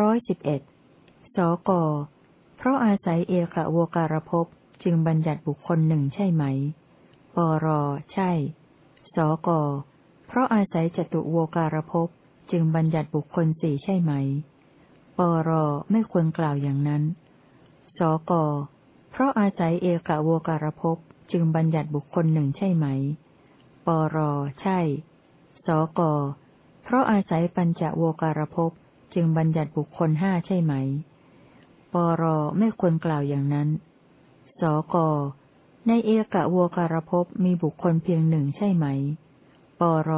ร้อยสิบเอ็ดสก เพราะอาศัยเอกโวการภพจึงบัญญัติบุคคลหนึ่งใช่ไหม ปร ใช่ สก เพราะอาศัยจตุโวการภพจึงบัญญัติบุคคลสี่ใช่ไหม ปร ไม่ควรกล่าวอย่างนั้น สก เพราะอาศัยเอกโวการภพจึงบัญญัติบุคคลหนึ่งใช่ไหม ปร ใช่ สก เพราะอาศัยปัญจโวการภพ จึงบัญญัติบุคคลห้าใช่ไหม ปรไม่ควรกล่าวอย่างนั้น สกในเอกะโวการภพมีบุคคลเพียงหนึ่งใช่ไหม ปร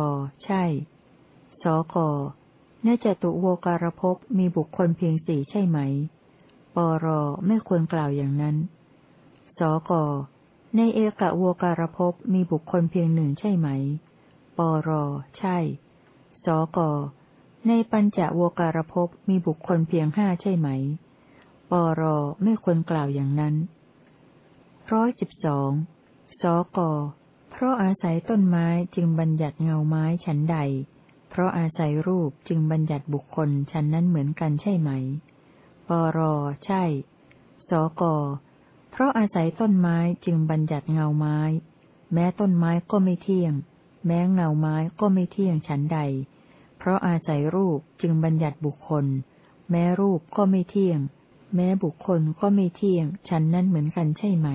ใช่ สกในจตุโวการภพมีบุคคลเพียงสี่ใช่ไหม ปรไม่ควรกล่าวอย่างนั้น สกในเอกะโวการภพมีบุคคลเพียงหนึ่งใช่ไหม ปรใช่ สก ในปัญจโวการภพมีบุคคลเพียงห้าใช่ไหม ปรไม่ควรกล่าวอย่างนั้น ร้อยสิบสอง สก เพราะอาศัยต้นไม้จึงบัญญัติเงาไม้ฉันใด เพราะอาศัยรูปจึงบัญญัติบุคคลฉันนั้นเหมือนกันใช่ไหม ปรใช่ สก เพราะอาศัยต้นไม้จึงบัญญัติเงาไม้ แม้ต้นไม้ก็ไม่เที่ยง แม้เงาไม้ก็ไม่เที่ยงฉันใด เพราะอาศัยรูปจึงบัญญัติบุคคล แม้รูปก็ไม่เที่ยง แม้บุคคลก็ไม่เที่ยง ฉันนั้นเหมือนกันใช่ไหม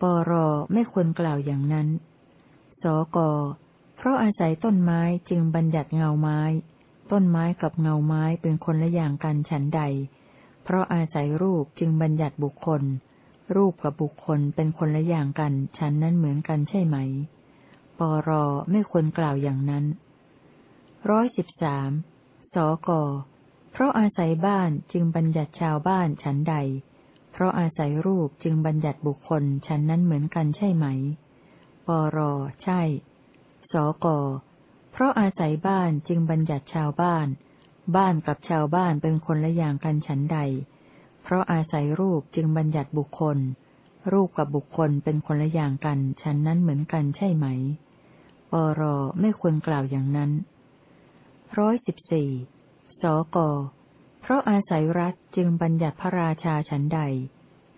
ปรไม่ควรกล่าวอย่างนั้น สก เพราะอาศัยต้นไม้จึงบัญญัติเงาไม้ ต้นไม้กับเงาไม้เป็นคนละอย่างกันฉันใด เพราะอาศัยรูปจึงบัญญัติบุคคล รูปกับบุคคลเป็นคนละอย่างกัน ฉันนั้นเหมือนกันใช่ไหม ปรไม่ควรกล่าวอย่างนั้น ร้อยสิบสามสก เพราะอาศัยบ้านจึงบัญญัติชาวบ้านฉันใด เพราะอาศัยรูปจึงบัญญัติบุคคลฉันนั้นเหมือนกันใช่ไหม ปร ใช่ สก เพราะอาศัยบ้านจึงบัญญัติชาวบ้าน บ้านกับชาวบ้านเป็นคนละอย่างกันฉันใด เพราะอาศัยรูปจึงบัญญัติบุคคล รูปกับบุคคลเป็นคนละอย่างกันฉันนั้นเหมือนกันใช่ไหม ปร ไม่ควรกล่าวอย่างนั้น ร้อยสิบสี่สก เพราะอาศัยรัฐจึงบัญญัติพระราชาฉันใด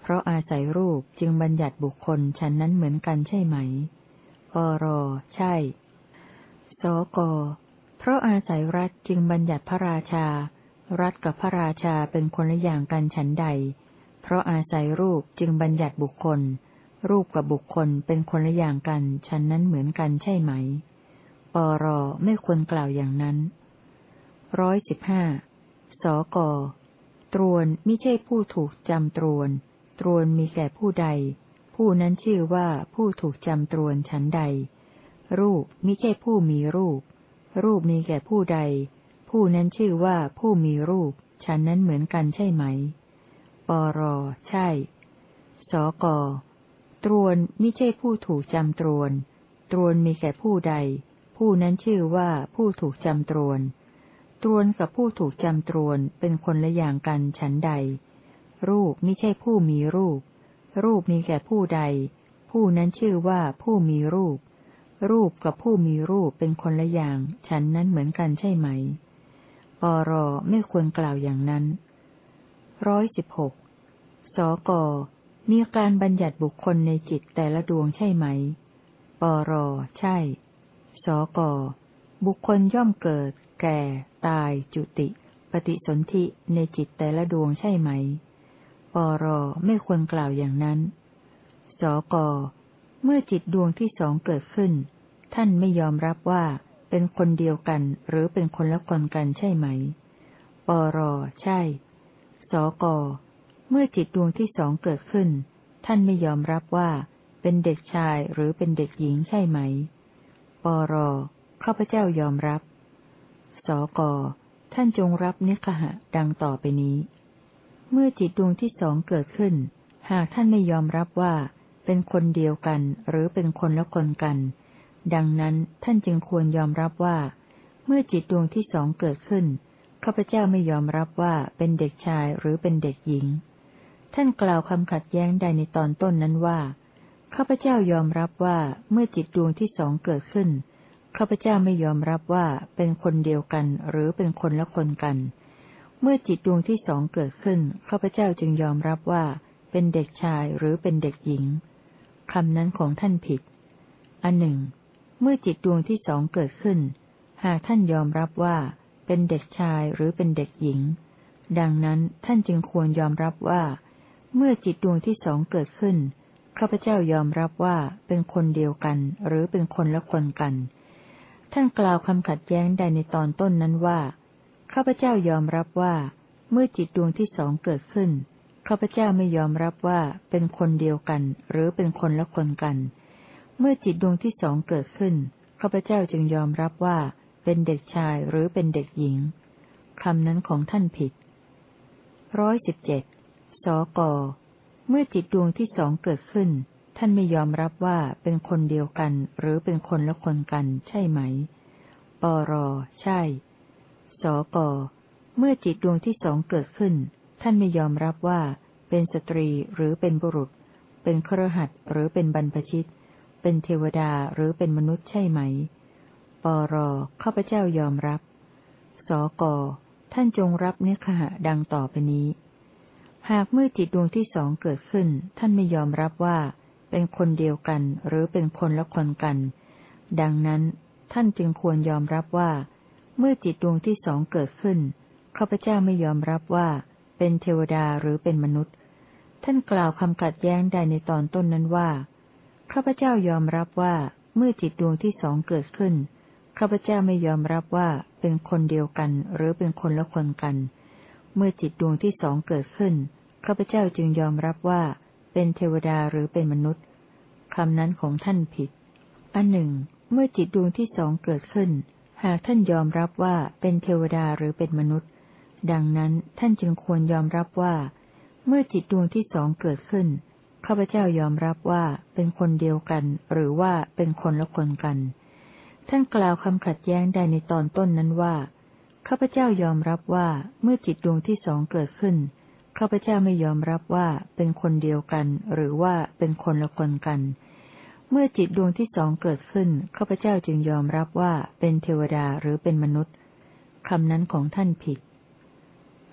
เพราะอาศัยรูปจึงบัญญัติบุคคลฉันนั้นเหมือนกันใช่ไหม ปร ใช่ สก เพราะอาศัยรัฐจึงบัญญัติพระราชา รัฐกับพระราชาเป็นคนละอย่างกันฉันใด เพราะอาศัยรูปจึงบัญญัติบุคคล รูปกับบุคคลเป็นคนละอย่างกันฉันนั้นเหมือนกันใช่ไหม ปร ไม่ควรกล่าวอย่างนั้น ร้อยสิบห้า สก ตรวนไมิใช่ผู้ถูกจำตรวน ตรวนมีแก่ผู้ใด ผู้นั้นชื่อว่าผู้ถูกจำตรวนฉันใด รูปไมิใช่ผู้มีรูป รูปมีแก่ผู้ใด ผู้นั้นชื่อว่าผู้มีรูป ฉันนั้นเหมือนกันใช่ไหม ปร ใช่ สก ตรวนไมิใช่ผู้ถูกจำตรวน ตรวนมีแก่ผู้ใด ผู้นั้นชื่อว่าผู้ถูกจำตรวน ตรวนกับผู้ถูกจำตรวนเป็นคนละอย่างกันฉันใด รูปไม่ใช่ผู้มีรูป รูปมีแก่ผู้ใด ผู้นั้นชื่อว่าผู้มีรูป รูปกับผู้มีรูปเป็นคนละอย่าง ฉันนั้นเหมือนกันใช่ไหมปรไม่ควรกล่าวอย่างนั้นร้อยสิบหกสกมีการบัญญัติบุคคลในจิตแต่ละดวงใช่ไหม ปร ใช่ สก บุคคลย่อมเกิด ก่ ตาย จุติ ปฏิสนธิในจิตแต่ละดวงใช่ไหม ปรไม่ควรกล่าวอย่างนั้น สก เมื่อจิตดวงที่สองเกิดขึ้น ท่านไม่ยอมรับว่าเป็นคนเดียวกันหรือเป็นคนละคนกันใช่ไหม ปรใช่ สก เมื่อจิตดวงที่สองเกิดขึ้น ท่านไม่ยอมรับว่าเป็นเด็กชายหรือเป็นเด็กหญิงใช่ไหม ปรข้าพเจ้ายอมรับ สก ท่านจงรับนิคหะดังต่อไปนี้ เมื่อจิตดวงที่สองเกิดขึ้น หากท่านไม่ยอมรับว่า เป็นคนเดียวกันหรือเป็นคนละคนกัน ดังนั้นท่านจึงควรยอมรับว่า เมื่อจิตดวงที่สองเกิดขึ้นข้าพเจ้าไม่ยอมรับว่าเป็นเด็กชายหรือเป็นเด็กหญิง ท่านกล่าวคำขัดแย้งใดในตอนต้นนั้นว่าข้าพเจ้ายอมรับว่าเมื่อจิตดวงที่สองเกิดขึ้น ข้าพเจ้าไม่ยอมรับว่าเป็นคนเดียวกันหรือเป็นคนละคนกัน เมื่อจิตดวงที่สองเกิดขึ้นข้าพเจ้าจึงยอมรับว่าเป็นเด็กชายหรือเป็นเด็กหญิงคำนั้นของท่านผิด อันหนึ่ง เมื่อจิตดวงที่สองเกิดขึ้น หากท่านยอมรับว่าเป็นเด็กชายหรือเป็นเด็กหญิง ดังนั้นท่านจึงควรยอมรับว่า เมื่อจิตดวงที่สองเกิดขึ้นข้าพเจ้ายอมรับว่าเป็นคนเดียวกันหรือเป็นคนละคนกัน ท่านกล่าวคำขัดแย้งใดในตอนต้นนั้นว่า ข้าพเจ้ายอมรับว่า เมื่อจิตดวงที่สองเกิดขึ้น ข้าพเจ้าไม่ยอมรับว่าเป็นคนเดียวกัน หรือเป็นคนละคนกัน เมื่อจิตดวงที่สองเกิดขึ้น ข้าพเจ้าจึงยอมรับว่าเป็นเด็กชายหรือเป็นเด็กหญิง คำนั้นของท่านผิด ร้อยสิบเจ็ด สก เมื่อจิตดวงที่สองเกิดขึ้น ท่านไม่ยอมรับว่าเป็นคนเดียวกันหรือเป็นคนละคนกันใช่ไหม ปร ใช่ สก เมื่อจิตดวงที่สองเกิดขึ้น ท่านไม่ยอมรับว่าเป็นสตรีหรือเป็นบุรุษ เป็นครหัสหรือเป็นบรรพชิต เป็นเทวดาหรือเป็นมนุษย์ใช่ไหม ปร ข้าพเจ้ายอมรับ สก ท่านจงรับเนื้อขะดังต่อไปนี้ หากเมื่อจิตดวงที่สองเกิดขึ้น ท่านไม่ยอมรับว่า เป็นคนเดียวกันหรือเป็นคนละคนกัน ดังนั้นท่านจึงควรยอมรับว่า เมื่อจิตดวงที่สองเกิดขึ้นข้าพเจ้าไม่ยอมรับว่า เป็นเทวดาหรือเป็นมนุษย์ ท่านกล่าวคำขัดแย้งใดในตอนต้นนั้นว่าข้าพเจ้ายอมรับว่าเมื่อจิตดวงที่สองเกิดขึ้นข้าพเจ้าไม่ยอมรับว่าเป็นคนเดียวกันหรือเป็นคนละคนกัน เมื่อจิตดวงที่สองเกิดขึ้นข้าพเจ้าจึงยอมรับว่า เป็นเทวดาหรือเป็นมนุษย์คำนั้นของท่านผิด อันหนึ่ง เมื่อจิตดวงที่สองเกิดขึ้น หากท่านยอมรับว่าเป็นเทวดาหรือเป็นมนุษย์ ดังนั้นท่านจึงควรยอมรับว่า เมื่อจิตดวงที่สองเกิดขึ้นข้าพเจ้ายอมรับว่าเป็นคนเดียวกัน หรือว่าเป็นคนละคนกัน ท่านกล่าวคำขัดแย้งใดในตอนต้นนั้นว่าข้าพเจ้ายอมรับว่าเมื่อจิตดวงที่สองเกิดขึ้น ข้าพเจ้าไม่ยอมรับว่าเป็นคนเดียวกัน หรือว่าเป็นคนละคนกัน เมื่อจิตดวงที่สองเกิดขึ้นข้าพเจ้าจึงยอมรับว่าเป็นเทวดาหรือเป็นมนุษย์คำนั้นของท่านผิด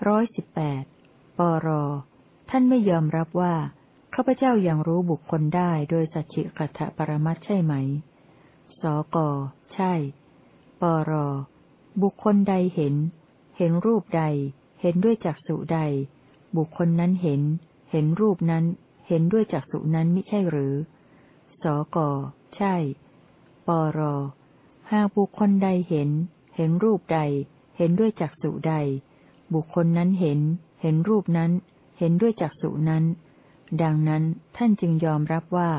ร้อยสิบแปดปรท่านไม่ยอมรับว่าข้าพเจ้ายัางรู้บุคคลได้โดยสัจฉิกัตถปรมัตใช่ไหม สก ใช่ ปร บุคคลใดเห็น เห็นรูปใด เห็นด้วยจักษุใด บุคคลนั้นเห็น เห็นรูปนั้น เห็นด้วยจักษุนั้นมิใช่หรือ สก ใช่ ปร หากบุคคลใดเห็น เห็นรูปใด เห็นด้วยจักษุใด บุคคลนั้นเห็น เห็นรูปนั้น เห็นด้วยจักษุนั้น ดังนั้นท่านจึงยอมรับว่า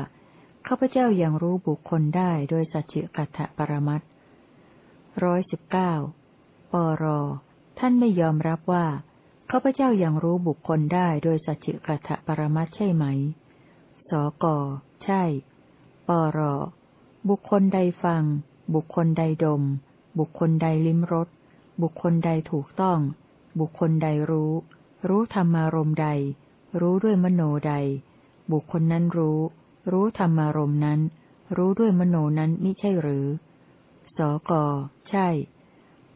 ข้าพเจ้ายัางรู้บุคคลได้โดยสัจจิกัตถปรมัตร้อยสิบเก้าปร ท่านไม่ยอมรับว่า ข้าพเจ้ายัางรู้บุคคลได้โดยสัจจิกัตปรมัตใช่ไหม สก ใช่ ปร บุคคลใดฟัง บุคคลใดดม บุคคลใดลิ้มรส บุคคลใดถูกต้อง บุคคลใดรู้ รู้ธรรมารมใด รู้ด้วยมโนใด บุคคลนั้นรู้ รู้ธรรมารมนั้น รู้ด้วยมโนนั้นมิใช่หรือ สก ใช่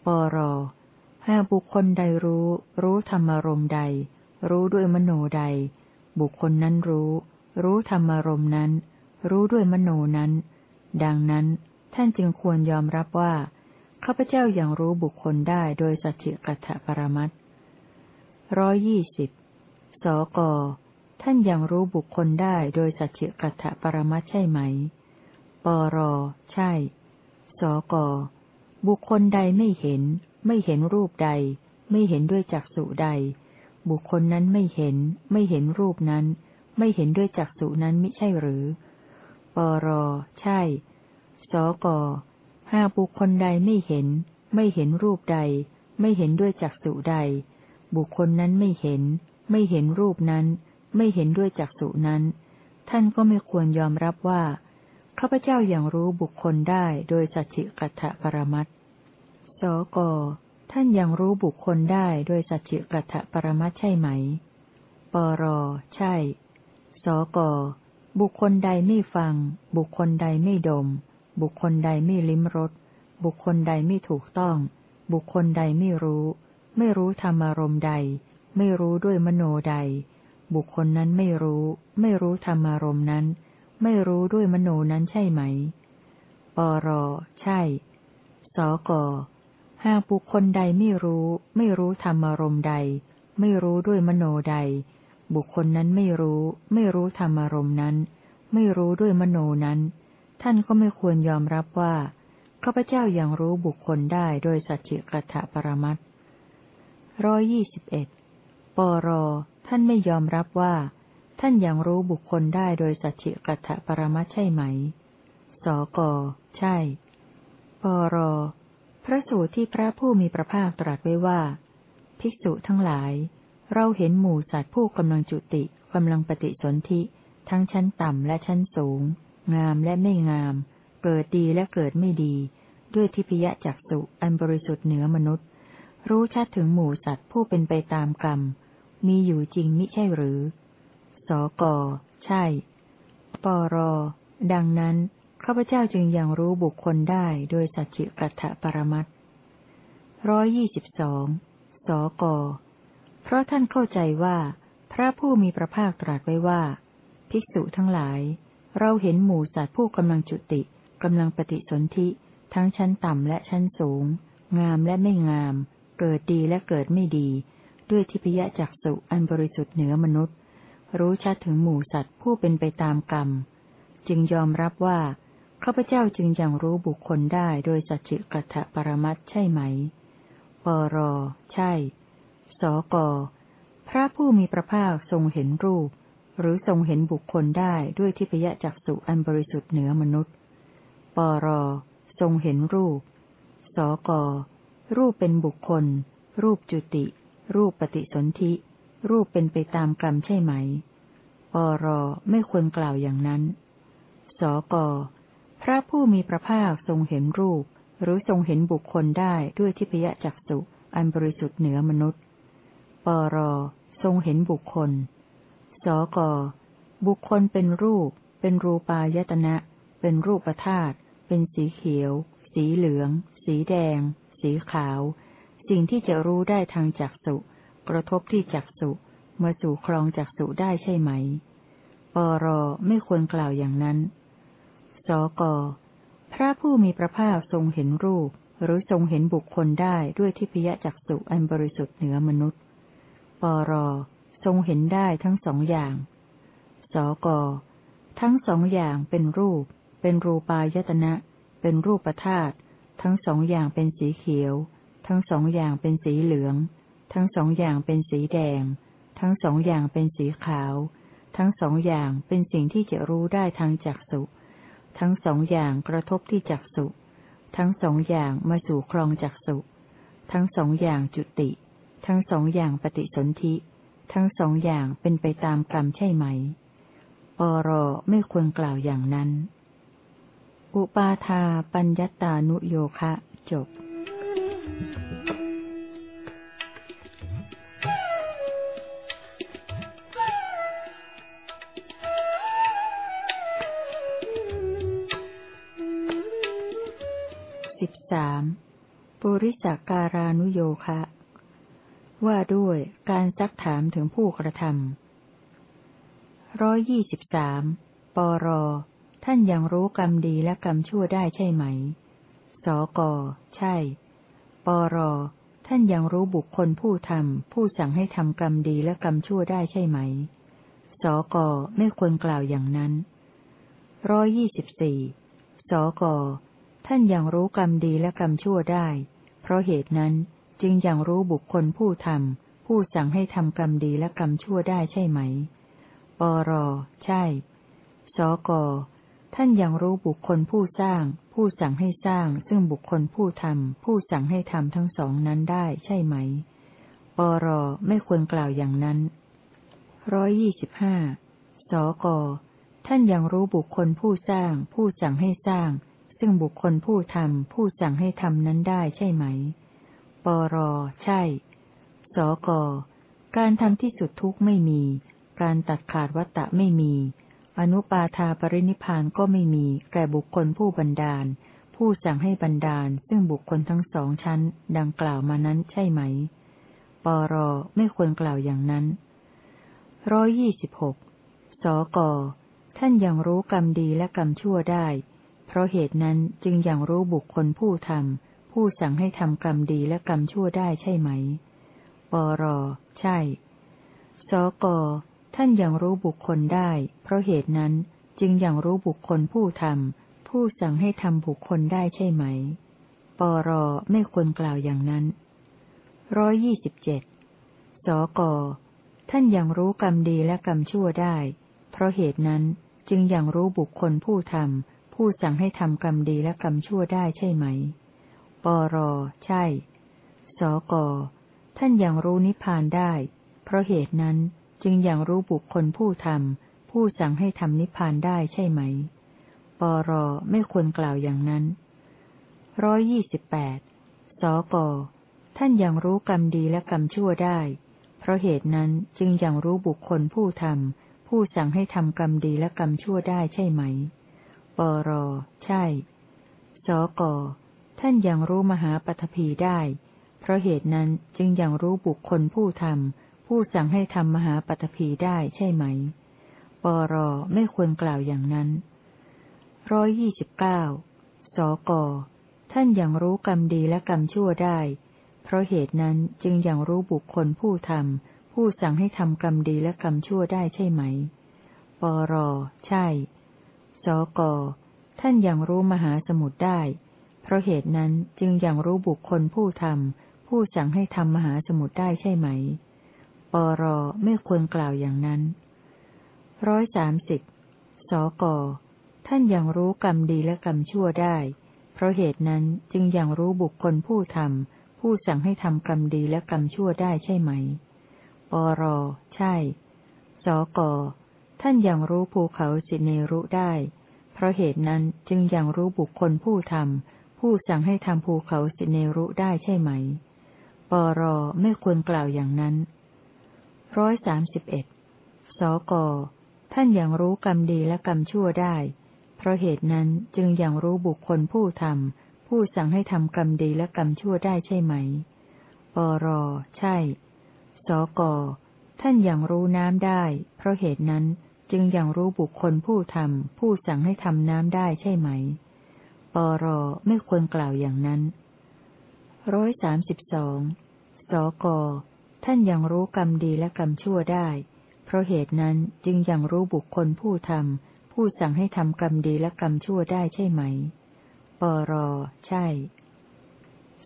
ปร หากบุคคลใดรู้ รู้ธรรมารมใด รู้ด้วยมโนใด บุคคลนั้นรู้ รู้ธรรมารมนั้น รู้ด้วยมโนนั้น ดังนั้นท่านจึงควรยอมรับว่าข้าพเจ้ายัางรู้บุคคลได้โดยสัจจิกัตถปรมัตร้อยยี่สิบสก ท่านยังรู้บุคคลได้โดยสัจจิกัตถปรมัตใช่ไหม ปร ใช่ สก บุคคลใดไม่เห็น ไม่เห็นรูปใด ไม่เห็นด้วยจักษุใด บุคคลนั้นไม่เห็น ไม่เห็นรูปนั้น ไม่เห็นด้วยจักษุนั้นมิใช่หรือ ปร ใช่ สก หากบุคคลใดไม่เห็น ไม่เห็นรูปใด ไม่เห็นด้วยจักษุใด บุคคลนั้นไม่เห็น ไม่เห็นรูปนั้น ไม่เห็นด้วยจักษุนั้น ท่านก็ไม่ควรยอมรับว่าข้าพเจ้าอยัางรู้บุคคลได้โดยสัจจิกัตถปรมัต สก ท่านยังรู้บุคคลได้โดยสัจจิกัตถปรมัตใช่ไหม ปร ใช่ สก บุคคลใดไม่ฟัง บุคคลใดไม่ดม บุคคลใดไม่ลิ้มรส บุคคลใดไม่ถูกต้อง บุคคลใดไม่รู้ ไม่รู้ธรรมารมณ์ใด ไม่รู้ด้วยมโนใด บุคคลนั้นไม่รู้ ไม่รู้ธรรมารมณ์นั้น ไม่รู้ด้วยมโนนั้นใช่ไหม ปร ใช่ สก หากบุคคลใดไม่รู้ ไม่รู้ธรรมารมณ์ใด ไม่รู้ด้วยมโนใด บุคคลนั้นไม่รู้ ไม่รู้ธรรมารมณ์นั้น ไม่รู้ด้วยมโนนั้น ท่านก็ไม่ควรยอมรับว่าข้าพเจ้ายัางรู้บุคคลได้โดยสัจจิกถปรมัตร้อยยี่สิบเอ็ดปรท่านไม่ยอมรับว่า ท่านยังรู้บุคคลได้โดยสัจจิกถปรมัตใช่ไหม สก ใช่ ปร พระสูตรที่พระผู้มีพระภาคตรัสไว้ว่า ภิกษุทั้งหลาย เราเห็นหมู่สัตว์ผู้กำลังจุติกำลังปฏิสนธิทั้งชั้นต่ำและชั้นสูง งามและไม่งาม เกิดดีและเกิดไม่ดี ด้วยทิพยจักสุอันบริสุทธิ์เหนือมนุษย์ รู้ชัดถึงหมู่สัตว์ผู้เป็นไปตามกรรม มีอยู่จริงมิใช่หรือ สก ใช่ ปร ดังนั้น ข้าพเจ้าจึงยังรู้บุคคลได้โดยสัจจิกัตถปรมัตร้อยยี่สิบสองสก เพราะท่านเข้าใจว่า พระผู้มีพระภาคตรัสไว้ว่า ภิกษุทั้งหลาย เราเห็นหมู่สัตว์ผู้กำลังจุติกำลังปฏิสนธิทั้งชั้นต่ำและชั้นสูง งามและไม่งาม เกิดดีและเกิดไม่ดี ด้วยทิพยจักสุอันบริสุทธิ์เหนือมนุษย์ รู้ชัดถึงหมู่สัตว์ผู้เป็นไปตามกรรม จึงยอมรับว่า ข้าพเจ้าจึงยังรู้บุคคลได้โดยสัจจิกัตถปรมัตใช่ไหม ปร ใช่ สก พระผู้มีพระภาคทรงเห็นรูป หรือทรงเห็นบุคคลได้ด้วยทิพยจักสุอันบริสุทธิ์เหนือมนุษย์ ปร ทรงเห็นรูป สก รูปเป็นบุคคล รูปจุติ รูปปฏิสนธิ รูปเป็นไปตามกรรมใช่ไหม ปร ไม่ควรกล่าวอย่างนั้น สก ระผู้มีพระภาคทรงเห็นรูป หรือทรงเห็นบุคคลได้ด้วยทิพยจักสุอันบริสุทธิ์เหนือมนุษย์ ปรทรงเห็นบุคคล สกบุคคลเป็นรูป เป็นรูปายตนะ เป็นรูปธาตุ เป็นสีเขียว สีเหลือง สีแดง สีขาว สิ่งที่จะรู้ได้ทางจักสุกระทบที่จักสุมาสู่ครองจักสุได้ใช่ไหม ปรไม่ควรกล่าวอย่างนั้น สก พระผู้มีพระภาคทรงเห็นรูป หรือทรงเห็นบุคคลได้ด้วยทิพยจักสุอันบริสุทธิ์เหนือมนุษย์ ปร ทรงเห็นได้ทั้งสองอย่าง สก ทั้งสองอย่างเป็นรูป เป็นรูปายตนะ เป็นรูปธาตุ ทั้งสองอย่างเป็นสีเขียว ทั้งสองอย่างเป็นสีเหลือง ทั้งสองอย่างเป็นสีแดง ทั้งสองอย่างเป็นสีขาว ทั้งสองอย่างเป็นสิ่งที่จะรู้ได้ทางจักสุ ทั้งสองอย่างกระทบที่จักสุ ทั้งสองอย่างมาสู่ครองจักสุ ทั้งสองอย่างจุติ ทั้งสองอย่างปฏิสนธิ ทั้งสองอย่างเป็นไปตามกรรมใช่ไหม ปรไม่ควรกล่าวอย่างนั้น อุปาทาปัญญตานุโยคะ จบ สามปุริสการานุโยคะ ว่าด้วยการซักถามถึงผู้กระทำร้อยยี่สิบสามปร ท่านยังรู้กรรมดีและกรรมชั่วได้ใช่ไหม สก ใช่ ปร ท่านยังรู้บุคคลผู้ทำผู้สั่งให้ทำกรรมดีและกรรมชั่วได้ใช่ไหม สก ไม่ควรกล่าวอย่างนั้นร้อยยี่สิบสี่สก ท่านยังรู้กรรมดีและกรรมชั่วได้ เพราะเหตุนั้นจึงยังรู้บุคคลผู้ทำผู้สั่งให้ทำกรรมดีและกรรมชั่วได้ใช่ไหม ปร ใช่ สก ท่านยังรู้บุคคลผู้สร้าง ผู้สั่งให้สร้าง ซึ่งบุคคลผู้ทำผู้สั่งให้ทำทั้งสองนั้นได้ใช่ไหม ปร ไม่ควรกล่าวอย่างนั้นร้อยยี่สิบห้าสก ท่านยังรู้บุคคลผู้สร้าง ผู้สั่งให้สร้าง ซึ่งบุคคลผู้ทำผู้สั่งให้ทำนั้นได้ใช่ไหม ปร ใช่ สก การทำที่สุดทุกข์ไม่มี การตัดขาดวัตตะไม่มี อนุปาทาปรินิพานก็ไม่มี แก่บุคคลผู้บันดาล ผู้สั่งให้บันดาล ซึ่งบุคคลทั้งสองชั้น ดังกล่าวมานั้นใช่ไหม ปร ไม่ควรกล่าวอย่างนั้นร้อยยี่สิบหกสกท่านยังรู้กรรมดีและกรรมชั่วได้ เพราะเหตุนั้นจึงยังรู้บุคคลผู้ทำผู้สั่งให้ทำกรรมดีและกรรมชั่วได้ใช่ไหม ปร ใช่ สก ท่านยังรู้บุคคลได้ เพราะเหตุนั้นจึงยังรู้บุคคลผู้ทำผู้สั่งให้ทำบุคคลได้ใช่ไหม ปร ไม่ควรกล่าวอย่างนั้นร้อยยี่สิบเจ็ดสก ท่านยังรู้กรรมดีและกรรมชั่วได้ เพราะเหตุนั้นจึงยังรู้บุคคลผู้ทำ ผู้สั่งให้ทำกรรมดีและกรรมชั่วได้ใช่ไหม ปร ใช่ สก ท่านยังรู้นิพพานได้ เพราะเหตุนั้นจึงยังรู้บุคคลผู้ทำผู้สั่งให้ทำนิพพานได้ใช่ไหม ปร ไม่ควรกล่าวอย่างนั้นร้อยยี่สิบแปดสก ท่านยังรู้กรรมดีและกรรมชั่วได้ เพราะเหตุนั้นจึงยังรู้บุคคลผู้ทำผู้สั่งให้ทำกรรมดีและกรรมชั่วได้ใช่ไหม ปร ใช่ สก ท่านยังรู้มหาปฐพีได้ เพราะเหตุนั้นจึงยังรู้บุคคลผู้ทำผู้สั่งให้ทำมหาปฐพีได้ใช่ไหม ปร ไม่ควรกล่าวอย่างนั้นร้อยยี่สิบเก้าสก ท่านยังรู้กรรมดีและกรรมชั่วได้ เพราะเหตุนั้นจึงยังรู้บุคคลผู้ทำผู้สั่งให้ทำกรรมดีและกรรมชั่วได้ใช่ไหม ปร ใช่ สก ท่านยังรู้มหาสมุดได้ เพราะเหตุนั้นจึงยังรู้บุคคลผู้ทำผู้สั่งให้ทำมหาสมุดได้ใช่ไหม ปรไม่ควรกล่าวอย่างนั้นร้อยสามสิบสก ท่านยังรู้กรรมดีและกรรมชั่วได้ เพราะเหตุนั้นจึงยังรู้บุคคลผู้ทำผู้สั่งให้ทำกรรมดีและกรรมชั่วได้ใช่ไหม ปร ใช่ สก ท่านยังรู้ภูเขาสิเนรุได้ เพราะเหตุนั้นจึงยังรู้บุคคลผู้ทำผู้สั่งให้ทำภูเขาสิเนรุได้ใช่ไหม ปรไม่ควรกล่าวอย่างนั้นร้อยสามสิบเอ็ดสก ท่านยังรู้กรรมดีและกรรมชั่วได้ เพราะเหตุนั้นจึงยังรู้บุคคลผู้ทำผู้สั่งให้ทำกรรมดีและกรรมชั่วได้ใช่ไหม ปรใช่ สก ท่านยังรู้น้ำได้ เพราะเหตุนั้น จึงยังรู้บุคคลผู้ทำผู้สั่งให้ทำน้ำได้ใช่ไหม ปรไม่ควรกล่าวอย่างนั้นร้อยสามสิบสองสก ท่านยังรู้กรรมดีและกรรมชั่วได้ เพราะเหตุนั้นจึงยังรู้บุคคลผู้ทำผู้สั่งให้ทำกรรมดีและกรรมชั่วได้ใช่ไหม ปร ใช่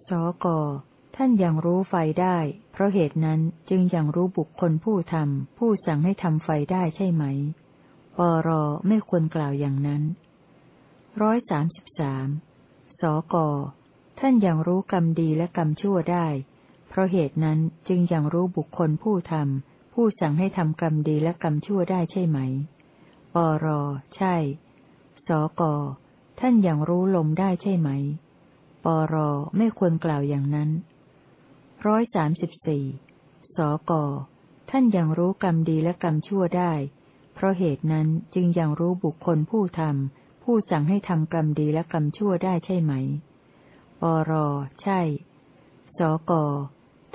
สก ท่านยังรู้ไฟได้ เพราะเหตุนั้นจึงยังรู้บุคคลผู้ทำผู้สั่งให้ทำไฟได้ใช่ไหม ปรไม่ควรกล่าวอย่างนั้นร้อยสามสิบสามสก ท่านยังรู้กรรมดีและกรรมชั่วได้ เพราะเหตุนั้นจึงยังรู้บุคคลผู้ทำผู้สั่งให้ทำกรรมดีและกรรมชั่วได้ใช่ไหม ปรใช่ สก ท่านยังรู้ลมได้ใช่ไหม ปรไม่ควรกล่าวอย่างนั้น ร้อยสามสิบสี่สก ท่านยังรู้กรรมดีและกรรมชั่วได้ เพราะเหตุนั้นจึงยังรู้บุคคลผู้ทำผู้สั่งให้ทำกรรมดีและกรรมชั่วได้ใช่ไหม ปร ใช่ สก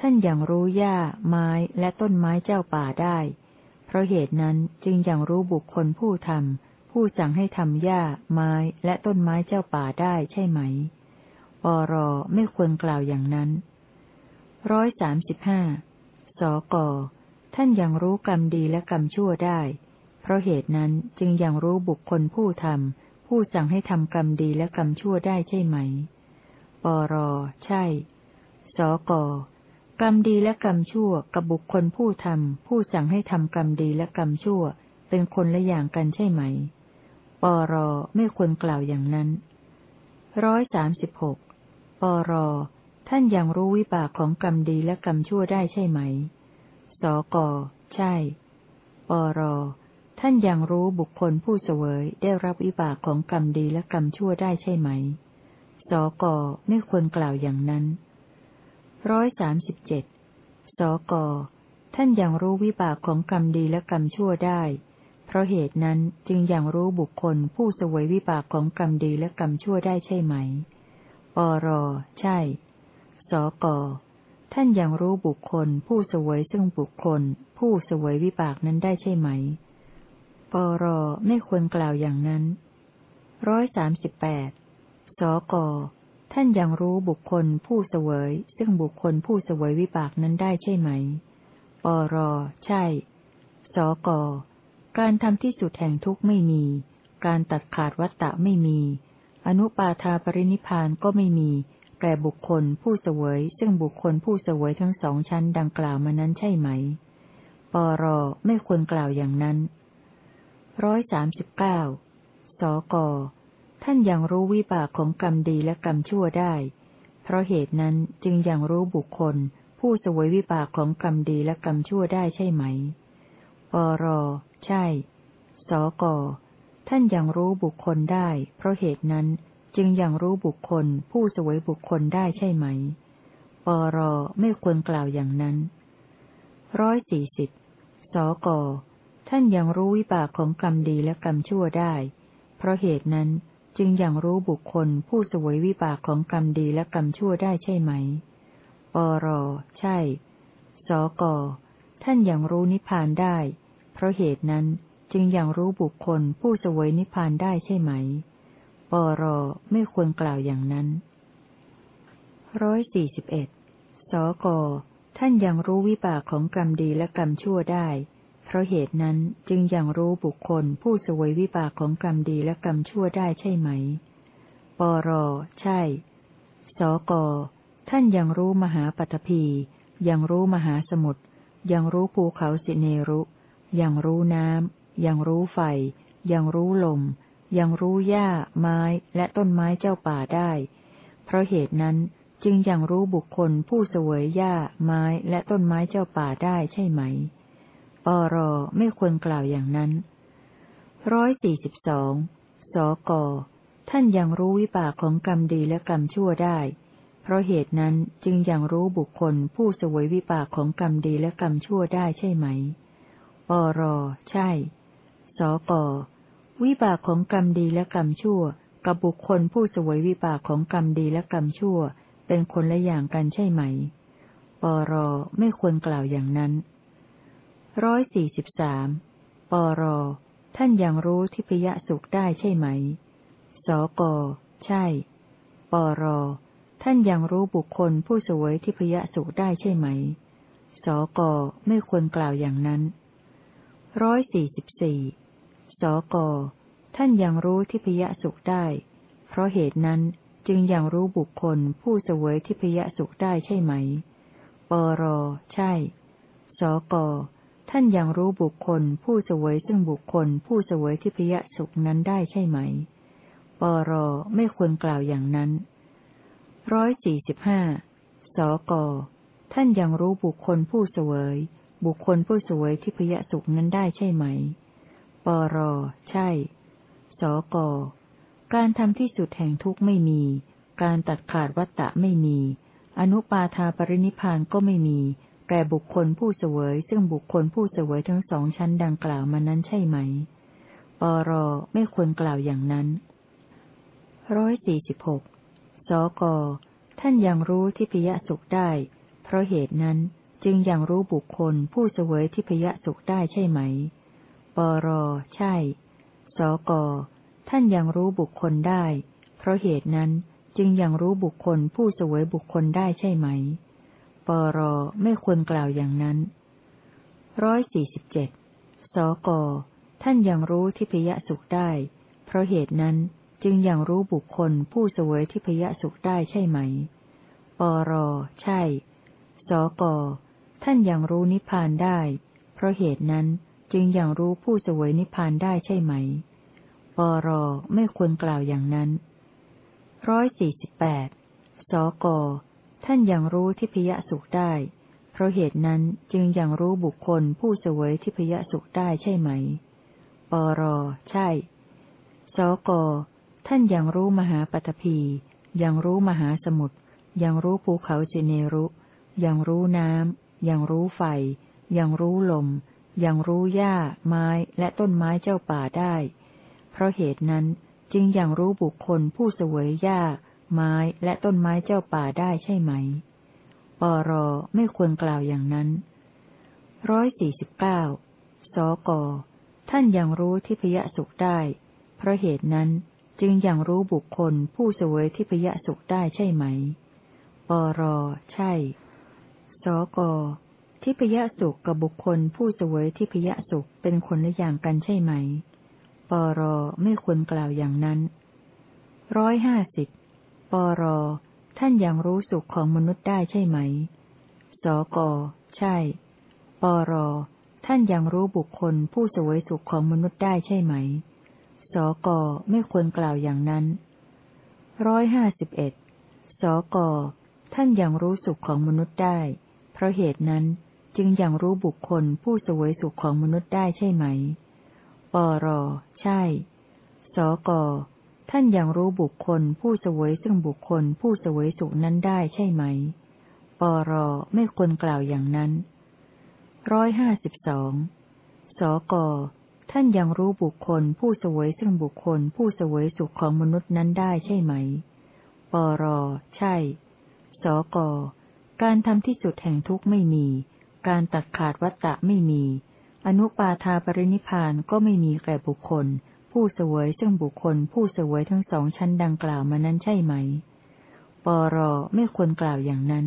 ท่านยังรู้หญ้า ไม้และต้นไม้เจ้าป่าได้ เพราะเหตุนั้นจึงยังรู้บุคคลผู้ทำผู้สั่งให้ทำหญ้า ไม้และต้นไม้เจ้าป่าได้ใช่ไหม ปร ไม่ควรกล่าวอย่างนั้น ร้อยสามสิบห้าสก ท่านยังรู้กรรมดีและกรรมชั่วได้ เพราะเหตุนั้นจึงยังรู้บุคคลผู้ทำผู้สั่งให้ทำกรรมดีและกรรมชั่วได้ใช่ไหม ปร ใช่ สก กรรมดีและกรรมชั่วกับบุคคลผู้ทำผู้สั่งให้ทำกรรมดีและกรรมชั่ว เป็นคนละอย่างกันใช่ไหม ปร ไม่ควรกล่าวอย่างนั้นร้อยสามสิบหกปร ท่านยังรู้วิบากของกรรมดีและกรรมชั่วได้ใช่ไหม สก ใช่ ปร ท่านยังรู้บุคคลผู้เสวยได้รับวิบากของกรรมดีและกรรมชั่วได้ใช่ไหม สก ไม่ควรกล่าวอย่างนั้น ร้อยสามสิบเจ็ด สก ท่านยังรู้วิบากของกรรมดีและกรรมชั่วได้ เพราะเหตุนั้นจึงยังรู้บุคคลผู้เสวยวิบากของกรรมดีและกรรมชั่วได้ใช่ไหม ปร ใช่ สก ท่านยังรู้บุคคล ผู้เสวยซึ่งบุคคล ผู้เสวยวิบากนั้นได้ใช่ไหม ปรไม่ควรกล่าวอย่างนั้นร้อยสามสิบแปดสก ท่านยังรู้บุคคล ผู้เสวย ซึ่งบุคคลผู้เสวยวิบากนั้นได้ใช่ไหม ปรใช่ สก การทำที่สุดแห่งทุกข์ไม่มี การตัดขาดวัตตะไม่มี อนุปาทาปรินิพานก็ไม่มี แก่บุคคลผู้เสวย ซึ่งบุคคลผู้เสวยทั้งสองชั้นดังกล่าวมานั้นใช่ไหม ปรไม่ควรกล่าวอย่างนั้นร้อยสามสิบเก้าสก ท่านยังรู้วิบากของกรรมดีและกรรมชั่วได้ เพราะเหตุนั้นจึงยังรู้บุคคล ผู้เสวยวิบากของกรรมดีและกรรมชั่วได้ใช่ไหม ปร ใช่ สก ท่านยังรู้บุคคลได้ เพราะเหตุนั้น จึงยังรู้บุคคล ผู้สวยบุคคลได้ใช่ไหม ปรไม่ควรกล่าวอย่างนั้นร้อยสี่สิบสก ท่านยังรู้วิบากของกรรมดีและกรรมชั่วได้ เพราะเหตุนั้นจึงยังรู้บุคคล ผู้สวยวิบากของกรรมดีและกรรมชั่วได้ใช่ไหม ปรใช่ สก ท่านยังรู้นิพพานได้ เพราะเหตุนั้นจึงยังรู้บุคคล ผู้สวยนิพพานได้ใช่ไหม ปรไม่ควรกล่าวอย่างนั้นร้อยสี่สิบเอ็ดสก ท่านยังรู้วิบากของกรรมดีและกรรมชั่วได้ เพราะเหตุนั้นจึงยังรู้บุคคลผู้สวยวิบากของกรรมดีและกรรมชั่วได้ใช่ไหม ปร ใช่ สก ท่านยังรู้มหาปฐพียังรู้มหาสมุทร ยังรู้ภูเขาสิเนรุ ยังรู้น้ำ ยังรู้ไฟ ยังรู้ลม ยังรู้หญ้า ไม้และต้นไม้เจ้าป่าได้ เพราะเหตุนั้นจึงยังรู้บุคคลผู้เสวยหญ้า ไม้และต้นไม้เจ้าป่าได้ใช่ไหม ปรไม่ควรกล่าวอย่างนั้นร้อยสี่สิบสองสก ท่านยังรู้วิบากของกรรมดีและกรรมชั่วได้ เพราะเหตุนั้นจึงยังรู้บุคคลผู้เสวยวิบากของกรรมดีและกรรมชั่วได้ใช่ไหม ปร ใช่ สก วิบากของกรรมดีและกรรมชั่ว กับบุคคลผู้สวยวิบากของกรรมดีและกรรมชั่ว เป็นคนละอย่างกันใช่ไหม ปรไม่ควรกล่าวอย่างนั้นร้อยสี่สิบสามปรท่านยังรู้ทิพยสุขได้ใช่ไหม สก ใช่ ปร ท่านยังรู้บุคคลผู้สวยทิพยสุขได้ใช่ไหม สก ไม่ควรกล่าวอย่างนั้นร้อยสี่สิบสี่ สก ท่านยังรู้ทิพยสุขได้ เพราะเหตุนั้นจึงยังรู้บุคคลผู้เสวยทิพยสุขได้ใช่ไหม ปร ใช่ สก ท่านยังรู้บุคคลผู้เสวยซึ่งบุคคลผู้เสวยทิพยสุขนั้นได้ใช่ไหม ปร ไม่ควรกล่าวอย่างนั้น ร้อยสี่สิบห้า สก ท่านยังรู้บุคคลผู้เสวย บุคคลผู้สวยทิพยสุขนั้นได้ใช่ไหม ปร ใช่ สก การทำที่สุดแห่งทุกข์ไม่มี การตัดขาดวัตตะไม่มี อนุปาทาปรินิพานก็ไม่มี แก่บุคคลผู้เสวย ซึ่งบุคคลผู้เสวยทั้งสองชั้นดังกล่าวมานั้นใช่ไหม ปร ไม่ควรกล่าวอย่างนั้นร้อยสี่สิบหกสก ท่านยังรู้ทิพยสุขได้ เพราะเหตุนั้นจึงยังรู้บุคคลผู้เสวยทิพยสุขได้ใช่ไหม ปร ใช่ สก ท่านยังรู้บุคคลได้ เพราะเหตุนั้นจึงยังรู้บุคคลผู้เสวยบุคคลได้ใช่ไหม ปร ไม่ควรกล่าวอย่างนั้นร้อยสี่สิบเจ็ดสก ท่านยังรู้ทิพยสุขได้ เพราะเหตุนั้นจึงยังรู้บุคคลผู้เสวยทิพยสุขได้ใช่ไหม ปร ใช่ สก ท่านยังรู้นิพพานได้ เพราะเหตุนั้น จึงอยังรู้ผู้เสวยนิพพานได้ใช่ไหม ปรไม่ควรกล่าวอย่างนั้นร้อยสี่สิบแปดสก ท่านยังรู้ทิพยสุขได้ เพราะเหตุนั้นจึงยังรู้บุคคลผู้เสวยทิพยสุขได้ใช่ไหม ปร ใช่ สก ท่านยังรู้มหาปฐพียังรู้มหาสมุทร ยังรู้ภูเขาสิเนรุ ยังรู้น้ำ ยังรู้ไฟ ยังรู้ลม ยังรู้หญ้า ไม้และต้นไม้เจ้าป่าได้ เพราะเหตุนั้นจึงยังรู้บุคคลผู้เสวยหญ้า ไม้และต้นไม้เจ้าป่าได้ใช่ไหม ปรไม่ควรกล่าวอย่างนั้นร้อยสี่สิบเก้าสก ท่านยังรู้ทิพยสุขได้ เพราะเหตุนั้นจึงยังรู้บุคคลผู้เสวยทิพยสุขได้ใช่ไหม ปรใช่ สก ทิพยสุขกับบุคคลผู้เสวยทิพยสุขเป็นคนละอย่างกันใช่ไหม ปรไม่ควรกล่าวอย่างนั้น ร้อยห้าสิบปรท่านยังรู้สุขของมนุษย์ได้ใช่ไหม สก ใช่ ปร ท่านยังรู้บุคคลผู้เสวยสุขของมนุษย์ได้ใช่ไหม สก ไม่ควรกล่าวอย่างนั้น ร้อยห้าสิบเอ็ด สก ท่านยังรู้สุขของมนุษย์ได้ เพราะเหตุนั้น จึงยังรู้บุคคลผู้สวยสุขของมนุษย์ได้ใช่ไหม ปร ใช่ สก ท่านยังรู้บุคคลผู้สวยซึ่งบุคคลผู้สวยสุขนั้นได้ใช่ไหม ปร ไม่ควรกล่าวอย่างนั้น ร้อยห้าสิบสอง สก ท่านยังรู้บุคคลผู้สวยซึ่งบุคคลผู้สวยสุขของมนุษย์นั้นได้ใช่ไหม ปร ใช่ สก การทำที่สุดแห่งทุกข์ไม่มี การตัดขาดวัตตะไม่มี อนุปาทาปรินิพานก็ไม่มีแก่บุคคล ผู้เสวยซึ่งบุคคล ผู้เสวยทั้งสองชั้นดังกล่าวมานั้นใช่ไหม ปรไม่ควรกล่าวอย่างนั้น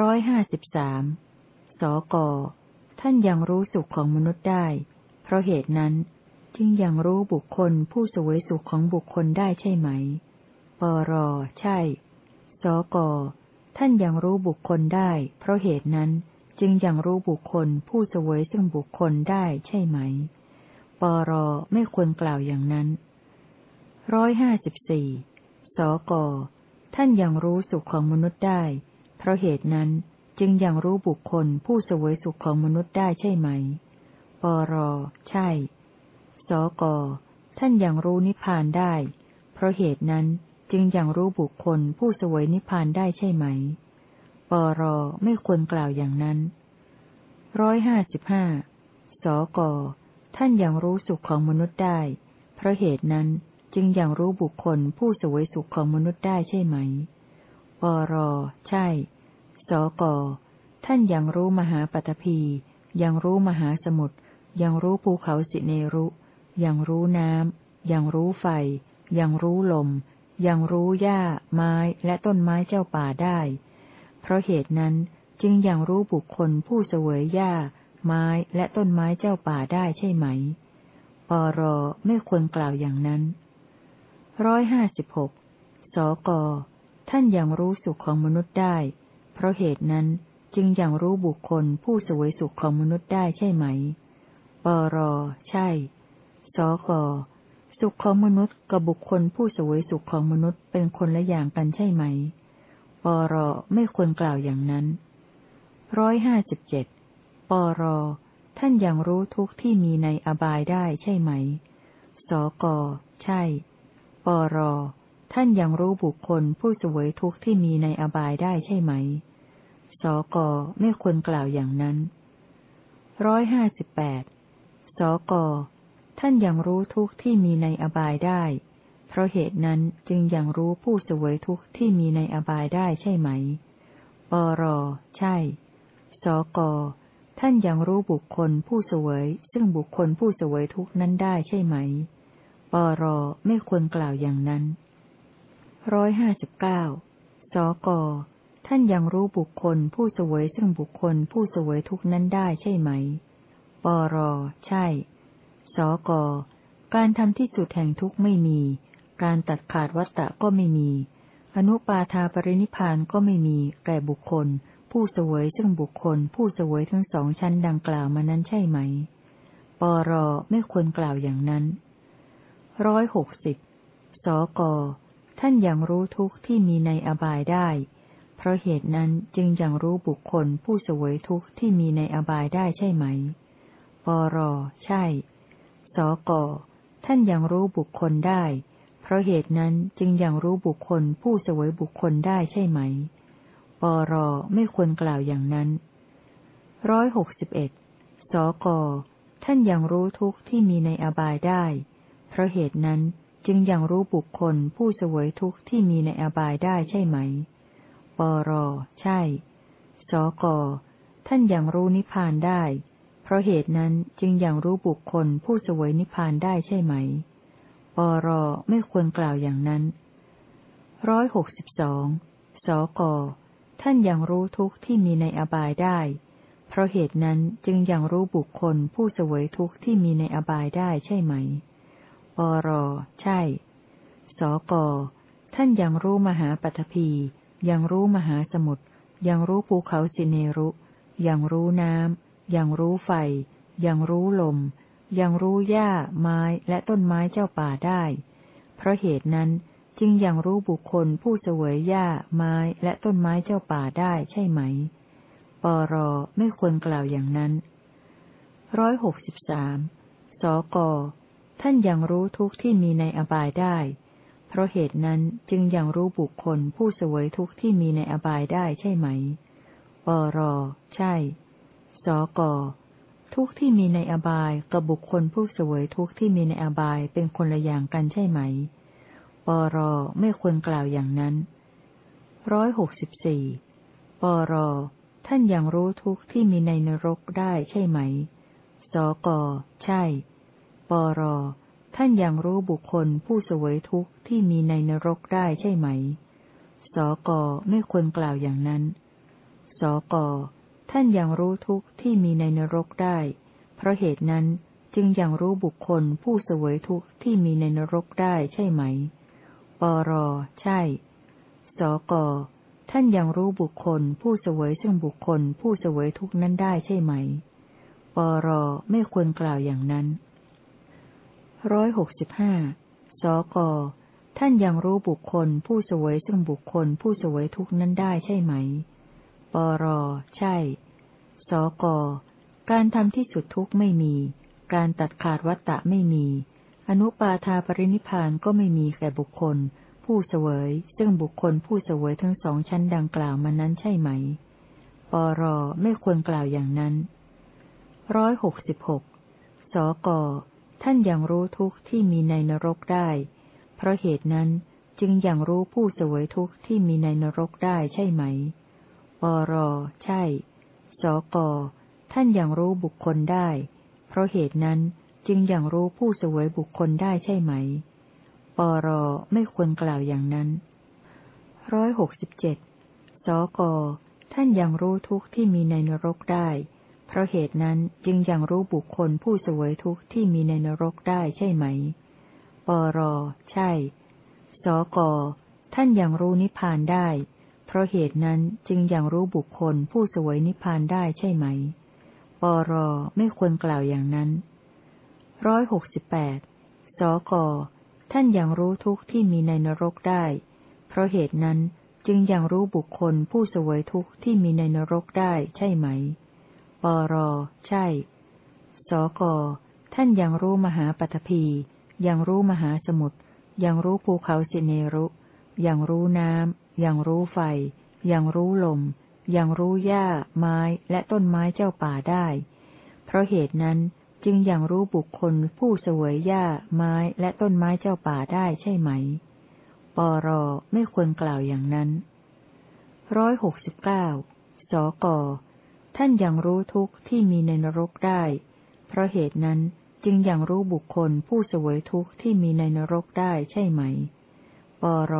ร้อยห้าสิบสามสก ท่านยังรู้สุขของมนุษย์ได้ เพราะเหตุนั้นจึงยังรู้บุคคล ผู้สวยสุขของบุคคลได้ใช่ไหม ปร ใช่ สก ท่านยังรู้บุคคลได้ เพราะเหตุนั้น จึงยังรู้บุคคลผู้เสวยซึ่งบุคคลได้ใช่ไหม ปรไม่ควรกล่าวอย่างนั้นร้อยห้าสิบสี่สก ท่านยังรู้สุขของมนุษย์ได้ เพราะเหตุนั้นจึงยังรู้บุคคลผู้เสวยสุขของมนุษย์ได้ใช่ไหม ปร ใช่ สก ท่านยังรู้นิพพานได้ เพราะเหตุนั้นจึงยังรู้บุคคลผู้เสวยนิพพานได้ใช่ไหม ปรไม่ควรกล่าวอย่างนั้นร้อยห้าสิบห้าสก ท่านยังรู้สุขของมนุษย์ได้ เพราะเหตุนั้นจึงยังรู้บุคคลผู้สวยสุขของมนุษย์ได้ใช่ไหม ปร ใช่ สก ท่านยังรู้มหาปฐพี ยังรู้มหาสมุทร ยังรู้ภูเขาสิเนรุ ยังรู้น้ำ ยังรู้ไฟ ยังรู้ลม ยังรู้หญ้า ไม้ และต้นไม้เจ้าป่าได้ เพราะเหตุนั้นจึงยังรู้บุคคลผู้เสวยหญ้า ไม้และต้นไม้เจ้าป่าได้ใช่ไหม ปรไม่ควรกล่าวอย่างนั้นร้อยห้าสิบหกสก ท่านยังรู้สุขของมนุษย์ได้ เพราะเหตุนั้นจึงยังรู้บุคคลผู้สวยสุขของมนุษย์ได้ใช่ไหม ปร ใช่ สก สุขของมนุษย์กับบุคคลผู้สวยสุขของมนุษย์เป็นคนละอย่างกันใช่ไหม ปรไม่ควรกล่าวอย่างนั้นร้อยห้าสิบเจ็ดปรท่านยังรู้ทุกที่มีในอบายได้ใช่ไหม สก ใช่ ปร ท่านยังรู้บุคคลผู้เสวยทุกที่มีในอบายได้ใช่ไหม สก ไม่ควรกล่าวอย่างนั้น ร้อยห้าสิบแปด สก ท่านยังรู้ทุกที่มีในอบายได้ เพราะเหตุนั้นจึงยังรู้ผู้เสวยทุกข์ที่มีในอบายได้ใช่ไหม ปร ใช่ สก ท่านยังรู้บุคคลผู้เสวย ซึ่งบุคคลผู้เสวยทุกข์นั้นได้ใช่ไหม ปร ไม่ควรกล่าวอย่างนั้นร้อยห้าสิบเก้าสก ท่านยังรู้บุคคลผู้เสวยซึ่งบุคคลผู้เสวยทุกนั้นได้ใช่ไหม ปร ใช่ สก การทำที่สุดแห่งทุกไม่มี การตัดขาดวัตตะก็ไม่มี อนุปาทาปรินิพานก็ไม่มี แก่บุคคล ผู้เสวยซึ่งบุคคล ผู้เสวยทั้งสองชั้นดังกล่าวมานั้นใช่ไหม ปรไม่ควรกล่าวอย่างนั้นร้อยหกสิบสก ท่านยังรู้ทุกข์ที่มีในอบายได้ เพราะเหตุนั้นจึงยังรู้บุคคล ผู้เสวยทุกข์ที่มีในอบายได้ใช่ไหม ปรใช่ สก ท่านยังรู้บุคคลได้ ราะเหตุนั้นจึงยังรู้บุคคลผู้เสวยบุคคลได้ใช่ไหม ปรไม่ควรกล่าวอย่างนั้นร้อยหกสิบเอ็ดสก ท่านยังรู้ทุกข์ที่มีในอบายได้ เพราะเหตุนั้นจึงยังรู้บุคคลผู้เสวยทุกข์ที่มีในอบายได้ใช่ไหม ปรใช่ สก ท่านยังรู้นิพพานได้ เพราะเหตุนั้นจึงยังรู้บุคคลผู้เสวยนิพพานได้ใช่ไหม ปรไม่ควรกล่าวอย่างนั้นร้อยหกสิบสองสก ท่านยังรู้ทุกข์ที่มีในอบายได้ เพราะเหตุนั้นจึงยังรู้บุคคลผู้เสวยทุกข์ที่มีในอบายได้ใช่ไหม ปร ใช่ สก ท่านยังรู้มหาปัตภียังรู้มหาสมุทร ยังรู้ภูเขาสิเนรุ ยังรู้น้ำ ยังรู้ไฟ ยังรู้ลม ยังรู้หญ้า ไม้และต้นไม้เจ้าป่าได้ เพราะเหตุนั้นจึงยังรู้บุคคลผู้เสวยหญ้า ไม้และต้นไม้เจ้าป่าได้ใช่ไหม ปรไม่ควรกล่าวอย่างนั้นร้อยหกสิบสามสก ท่านยังรู้ทุกที่มีในอบายได้ เพราะเหตุนั้นจึงยังรู้บุคคลผู้เสวยทุกข์ที่มีในอบายได้ใช่ไหม ปร ใช่ สก ทุกที่มีในอบายกับบุคคลผู้เสวยทุกที่มีในอบายเป็นคนละอย่างกันใช่ไหม ปรไม่ควรกล่าวอย่างนั้นร้อยหกสิบสี่ปรท่านยังรู้ทุกที่มีในนรกได้ใช่ไหม สก ใช่ ปรท่านยังรู้บุคคลผู้เสวยทุกข์ที่มีในนรกได้ใช่ไหม สก ไม่ควรกล่าวอย่างนั้น สก ท่านยังรู้ทุกข์ที่มีในนรกได้ เพราะเหตุนั้นจึงยังรู้บุคคลผู้เสวยทุกข์ที่มีในนรกได้ใช่ไหม ปร ใช่ สก ท่านยังรู้บุคคลผู้เสวยซึ่งบุคคลผู้เสวยทุกข์นั้นได้ใช่ไหม ปร ไม่ควรกล่าวอย่างนั้น ร้อยหกสิบห้า สก ท่านยังรู้บุคคลผู้เสวยซึ่งบุคคลผู้เสวยทุกนั้นได้ใช่ไหม ปร ใช่ สก การทำที่สุดทุกไม่มี การตัดขาดวัตตะไม่มี อนุปาทาปรินิพานก็ไม่มีแก่บุคคล ผู้เสวย ซึ่งบุคคลผู้เสวยทั้งสองชั้นดังกล่าวมานั้นใช่ไหม ปร ไม่ควรกล่าวอย่างนั้นร้อยหกสิบหกสก ท่านยังรู้ทุกข์ที่มีในนรกได้ เพราะเหตุนั้นจึงยังรู้ผู้เสวยทุกข์ที่มีในนรกได้ใช่ไหม ปร ใช่ สก ท่านยังรู้บุคคลได้ เพราะเหตุนั้นจึงยังรู้ผู้สวยบุคคลได้ใช่ไหม ปร ไม่ควรกล่าวอย่างนั้น ร้อยหกสิบเจ็ด สก ท่านยังรู้ทุกข์ที่มีในนรกได้ เพราะเหตุนั้นจึงยังรู้บุคคลผู้สวยทุกข์ที่มีในนรกได้ใช่ไหม ปร ใช่ สก ท่านยังรู้นิพพานได้ เพราะเหตุนั้นจึงยังรู้บุคคลผู้สวยนิพพานได้ใช่ไหม ปรไม่ควรกล่าวอย่างนั้นร้อยหกสิบแปดสกท่านยังรู้ทุกข์ที่มีในนรกได้ เพราะเหตุนั้นจึงยังรู้บุคคลผู้สวยทุกข์ที่มีในนรกได้ใช่ไหม ปร ใช่ สก ท่านยังรู้มหาปัตภียังรู้มหาสมุทรยังรู้ภูเขาสิเนรุ ยังรู้น้ำ ยังรู้ไฟ ยังรู้ลม ยังรู้หญ้า ไม้ และต้นไม้เจ้าป่าได้ เพราะเหตุนั้นจึงยังรู้บุคคลผู้เสวยหญ้า ไม้ และต้นไม้เจ้าป่าได้ใช่ไหม ปรไม่ควรกล่าวอย่างนั้นร้อยหกสิบเก้าสก ท่านยังรู้ทุกข์ที่มีในนรกได้ เพราะเหตุนั้นจึงยังรู้บุคคลผู้เสวยทุกข์ที่มีในนรกได้ใช่ไหม ปร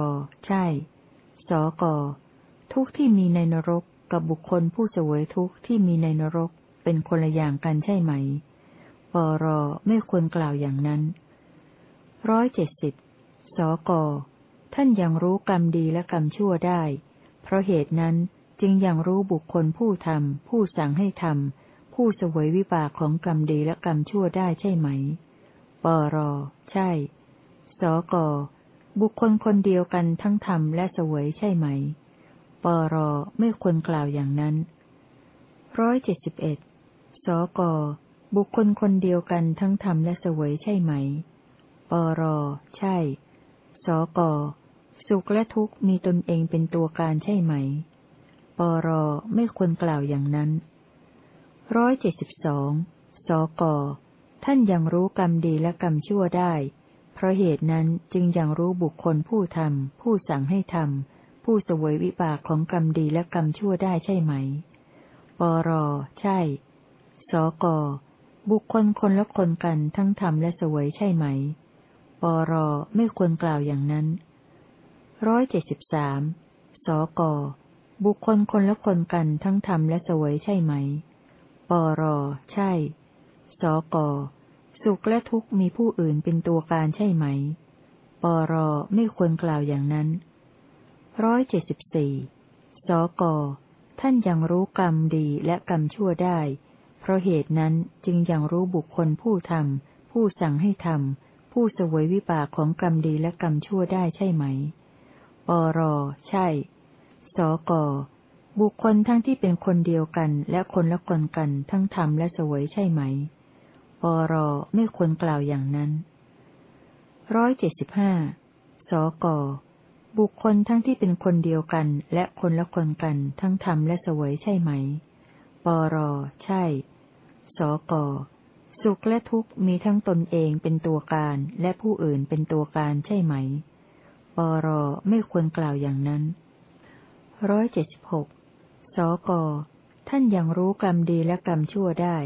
ใช่ สก ทุกที่มีในนรกกับบุคคลผู้เสวยทุกที่มีในนรกเป็นคนละอย่างกันใช่ไหม ปรไม่ควรกล่าวอย่างนั้นร้อยเจ็ดสิบสก ท่านยังรู้กรรมดีและกรรมชั่วได้ เพราะเหตุนั้นจึงยังรู้บุคคลผู้ทำผู้สั่งให้ทำผู้เสวยวิบากของกรรมดีและกรรมชั่วได้ใช่ไหม ปรใช่ สก บุคคลคนเดียวกันทั้งทำและเสวยใช่ไหม ปรไม่ควรกล่าวอย่างนั้นร้อยเจ็ดสิบเอ็ดสก บุคคลคนเดียวกันทั้งทำและเสวยใช่ไหม ปร ใช่ สก สุขและทุกข์มีตนเองเป็นตัวการใช่ไหม ปร ไม่ควรกล่าวอย่างนั้นร้อยเจ็ดสิบสองสก ท่านยังรู้กรรมดีและกรรมชั่วได้ ราะเหตุนั้นจึงยังรู้บุคคลผู้ทำผู้สั่งให้ทำผู้เสวยวิบากของกรรมดีและกรรมชั่วได้ใช่ไหม ปร ใช่ สก บุคคลคนละคนกันทั้งทำและเสวยใช่ไหม ปร ไม่ควรกล่าวอย่างนั้น ร้อยเจ็ดสิบสาม สก บุคคลคนละคนกันทั้งทำและเสวยใช่ไหม ปร ใช่ สก สุขและทุกข์มีผู้อื่นเป็นตัวการใช่ไหม ปรไม่ควรกล่าวอย่างนั้นร้อยเจ็ดสิบสี่สก ท่านยังรู้กรรมดีและกรรมชั่วได้ เพราะเหตุนั้นจึงยังรู้บุคคลผู้ทำผู้สั่งให้ทำผู้เสวยวิบากของกรรมดีและกรรมชั่วได้ใช่ไหม ปรใช่ สก บุคคลทั้งที่เป็นคนเดียวกันและคนละคนกันทั้งทำและเสวยใช่ไหม ปรไม่ควรกล่าวอย่างนั้นร้อยเจ็ดสิบห้าสก บุคคลทั้งที่เป็นคนเดียวกันและคนละคนกันทั้งทำและเสวยใช่ไหม ปร ใช่ สก สุขและทุกข์มีทั้งตนเองเป็นตัวการและผู้อื่นเป็นตัวการใช่ไหม ปร ไม่ควรกล่าวอย่างนั้นร้อยเจ็ดสิบหกสก ท่านยังรู้กรรมดีและกรรมชั่วได้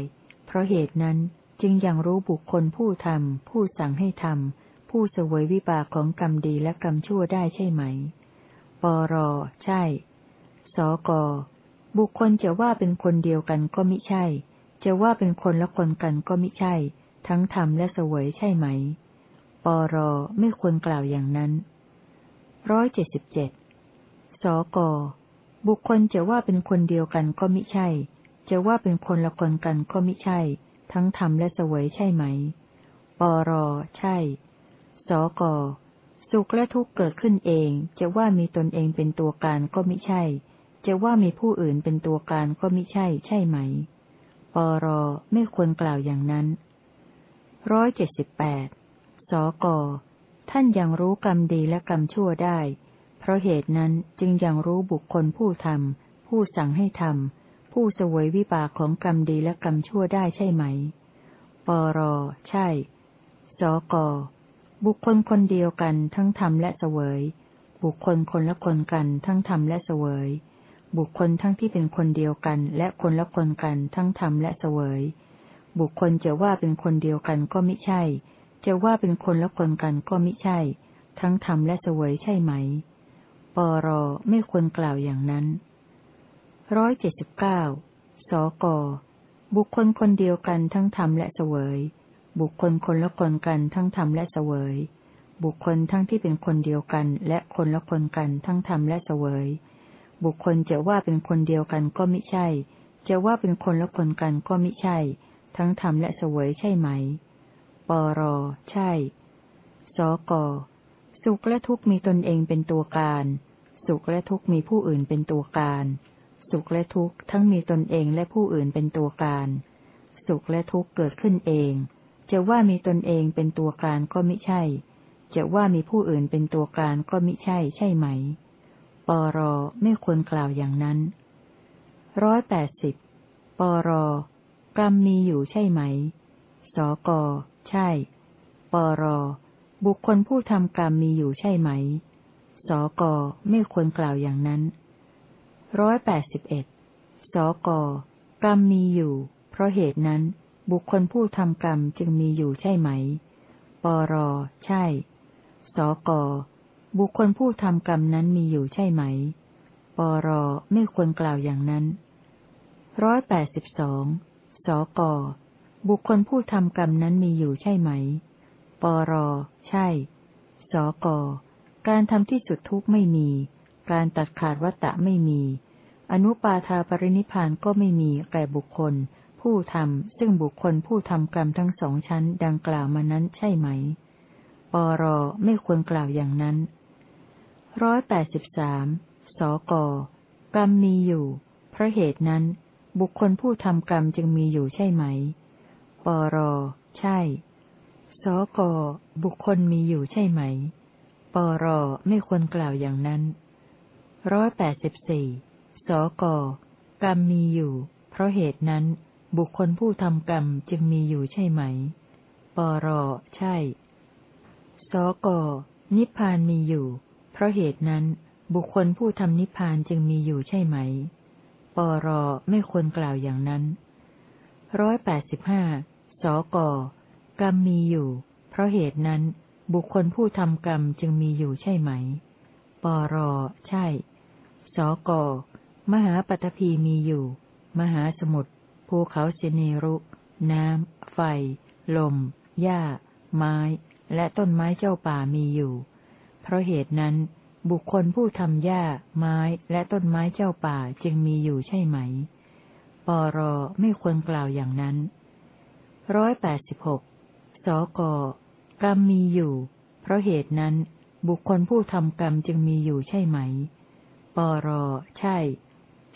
เพราะเหตุนั้น จึงยังรู้บุคคลผู้ทำผู้สั่งให้ทำผู้เสวยวิบากของกรรมดีและกรรมชั่วได้ใช่ไหม ปร ใช่ สก บุคคลจะว่าเป็นคนเดียวกันก็มิใช่ จะว่าเป็นคนละคนกันก็มิใช่ ทั้งทำและเสวยใช่ไหม ปร ไม่ควรกล่าวอย่างนั้นร้อยเจ็ดสิบเจ็ดสก บุคคลจะว่าเป็นคนเดียวกันก็มิใช่ จะว่าเป็นคนละคนกันก็มิใช่ ทั้งทำและเสวยใช่ไหม ปร ใช่ สก สุขและทุกข์เกิดขึ้นเอง จะว่ามีตนเองเป็นตัวการก็มิใช่ จะว่ามีผู้อื่นเป็นตัวการก็มิใช่ ใช่ไหม ปร ไม่ควรกล่าวอย่างนั้นร้อยเจ็ดสิบแปดสก ท่านยังรู้กรรมดีและกรรมชั่วได้ เพราะเหตุนั้นจึงยังรู้บุคคลผู้ทำผู้สั่งให้ทำ ผู้เสวยวิบากของกรรมดีและกรรมชั่วได้ใช่ไหม ปร ใช่ สก บุคคลคนเดียวกันทั้งทำและเสวย บุคคลคนละคนกันทั้งทำและเสวย บุคคลทั้งที่เป็นคนเดียวกันและคนละคนกันทั้งทำและเสวย บุคคลจะว่าเป็นคนเดียวกันก็มิใช่ จะว่าเป็นคนละคนกันก็มิใช่ ทั้งทำและเสวยใช่ไหม ปร ไม่ควรกล่าวอย่างนั้น ร้อยเจ็ดสิบเก้าสก บุคคลคนเดียวกันทั้งทำและเสวย บุคคลคนละคนกันทั้งทำและเสวย บุคคลทั้งที่เป็นคนเดียวกัน และคนละคนกันทั้งทำและเสวย บุคคลจะว่าเป็นคนเดียวกันก็มิใช่ จะว่าเป็นคนละคนกันก็มิใช่ ทั้งทำและเสวยใช่ไหม ปร ใช่ สก สุขและทุกข์มีตนเองเป็นตัวการ สุขและทุกข์มีผู้อื่นเป็นตัวการ สุขและทุกข์ทั้งมีตนเองและผู้อื่นเป็นตัวการ สุขและทุกข์เกิดขึ้นเอง จะว่ามีตนเองเป็นตัวการก็มิใช่ จะว่ามีผู้อื่นเป็นตัวการก็มิใช่ใช่ไหม ปรไม่ควรกล่าวอย่างนั้นร้อยแปดสิบปรกรรมมีอยู่ใช่ไหม สก ใช่ ปร บุคคลผู้ทำกรรมมีอยู่ใช่ไหม สก ไม่ควรกล่าวอย่างนั้น ร้อยแปดสิบเอ็ดสกกรรมมีอยู่ เพราะเหตุนั้น บุคคลผู้ทำกรรมจึงมีอยู่ใช่ไหม ปร ใช่ สก บุคคลผู้ทำกรรมนั้นมีอยู่ใช่ไหม ปร ไม่ควรกล่าวอย่างนั้น ร้อยแปดสิบสอง สก บุคคลผู้ทำกรรมนั้นมีอยู่ใช่ไหม ปร ใช่ สก การทำที่สุดทุกข์ไม่มี การตัดขาดวัตตะไม่มี อนุปาทาปรินิพานก็ไม่มีแก่บุคคล ผู้ทำซึ่งบุคคลผู้ทำกรรมทั้งสองชั้นดังกล่าวมานั้นใช่ไหม ปรไม่ควรกล่าวอย่างนั้นร้อยแปดสิบสามสกกรรมมีอยู่ เพราะเหตุนั้น บุคคลผู้ทำกรรมจึงมีอยู่ใช่ไหม ปรใช่ สกบุคคลมีอยู่ใช่ไหม ปรไม่ควรกล่าวอย่างนั้น ร้อยแปดสิบสี่สกกรรมมีอยู่ เพราะเหตุนั้น บุคคลผู้ทำกรรมจึงมีอยู่ใช่ไหม ปรใช่ สกนิพพานมีอยู่ เพราะเหตุนั้น บุคคลผู้ทำนิพพานจึงมีอยู่ใช่ไหม ปรไม่ควรกล่าวอย่างนั้นร้อยแปดสิบห้าสกกรรมมีอยู่ เพราะเหตุนั้น บุคคลผู้ทำกรรมจึงมีอยู่ใช่ไหม ปรใช่ สก มหาปฐพีมีอยู่ มหาสมุทร ภูเขาเสเนรุ น้ำ ไฟ ลม หญ้า ไม้ และต้นไม้เจ้าป่ามีอยู่ เพราะเหตุนั้น บุคคลผู้ทำหญ้า ไม้และต้นไม้เจ้าป่าจึงมีอยู่ใช่ไหม ปรไม่ควรกล่าวอย่างนั้นร้อยแปดสิบหกสก กรรมมีอยู่ เพราะเหตุนั้น บุคคลผู้ทำกรรมจึงมีอยู่ใช่ไหม ปร ใช่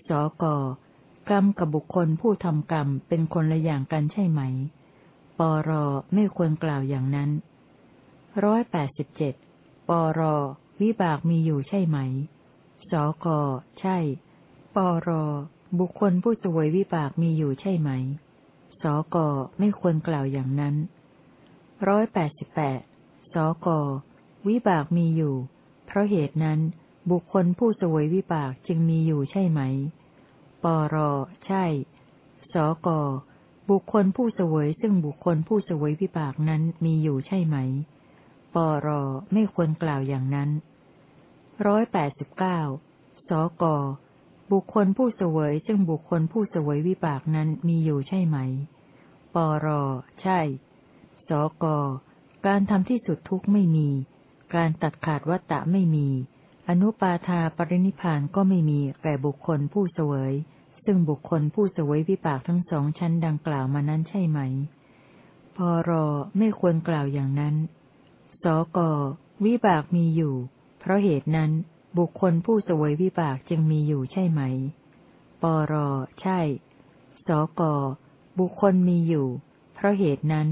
สก กรรมกับบุคคลผู้ทำกรรมเป็นคนละอย่างกันใช่ไหม ปร ไม่ควรกล่าวอย่างนั้นร้อยแปดสิบเจ็ดปร วิบากมีอยู่ใช่ไหม สก ใช่ ปร บุคคลผู้สวยวิบากมีอยู่ใช่ไหม สก ไม่ควรกล่าวอย่างนั้นร้อยแปดสิบแปดสก วิบากมีอยู่ เพราะเหตุนั้น บุคคลผู้สวยวิบากจึงมีอยู่ใช่ไหม ปร ใช่ สก บุคคลผู้เสวยซึ่งบุคคลผู้เสวยวิบากนั้นมีอยู่ใช่ไหม ปร ไม่ควรกล่าวอย่างนั้นร้อยแปดสิบเก้าสก บุคคลผู้เสวยซึ่งบุคคลผู้เสวยวิบากนั้นมีอยู่ใช่ไหม ปร ใช่ สก การทำที่สุดทุกข์ไม่มี การตัดขาดวัตตะไม่มี อนุปาทาปรินิพานก็ไม่มีแก่บุคคลผู้เสวย ซึ่งบุคคลผู้เสวยวิปากทั้งสองชั้นดังกล่าวมานั้นใช่ไหม พรไม่ควรกล่าวอย่างนั้น สกวิบากมีอยู่ เพราะเหตุนั้นบุคคลผู้เสวยวิบากจึงมีอยู่ใช่ไหม ปรใช่ สกบุคคลมีอยู่ เพราะเหตุนั้น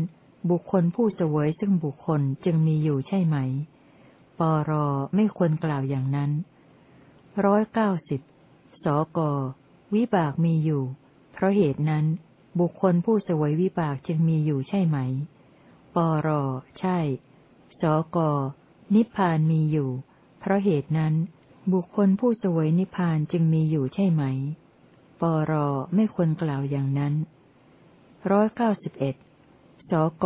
บุคคลผู้เสวยซึ่งบุคคลจึงมีอยู่ใช่ไหม ปรไม่ควรกล่าวอย่างนั้นร้อยเก้าสิบสก วิบากมีอยู่ เพราะเหตุนั้น บุคคลผู้สวยวิบากจึงมีอยู่ใช่ไหม ปร ใช่ สก นิพพานมีอยู่ เพราะเหตุนั้น บุคคลผู้สวยนิพพานจึงมีอยู่ใช่ไหม ปร ไม่ควรกล่าวอย่างนั้นร้อยเก้าสิบเอ็ดสก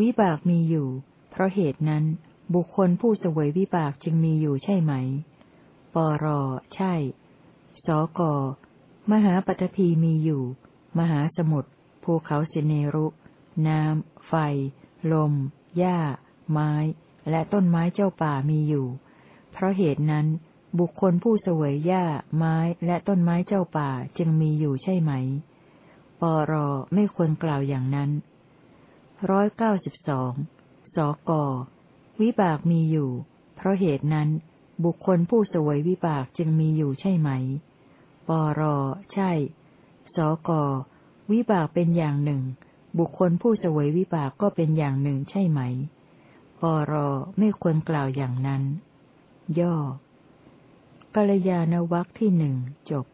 วิบากมีอยู่ เพราะเหตุนั้น บุคคลผู้เสวยวิบากจึงมีอยู่ใช่ไหม ปรใช่ สก มหาปฐพีมีอยู่ มหาสมุทร ภูเขาสิเนรุ น้ำ ไฟ ลม หญ้า ไม้ และต้นไม้เจ้าป่ามีอยู่ เพราะเหตุนั้น บุคคลผู้เสวยหญ้า ไม้และต้นไม้เจ้าป่าจึงมีอยู่ใช่ไหม ปรไม่ควรกล่าวอย่างนั้นร้อยเก้าสิบสอง สก วิบากมีอยู่ เพราะเหตุนั้น บุคคลผู้เสวยวิบากจึงมีอยู่ใช่ไหม ปร ใช่ สก วิบากเป็นอย่างหนึ่ง บุคคลผู้เสวยวิบากก็เป็นอย่างหนึ่งใช่ไหม ปร ไม่ควรกล่าวอย่างนั้น ย่อกัลยาณวัคที่หนึ่งจบ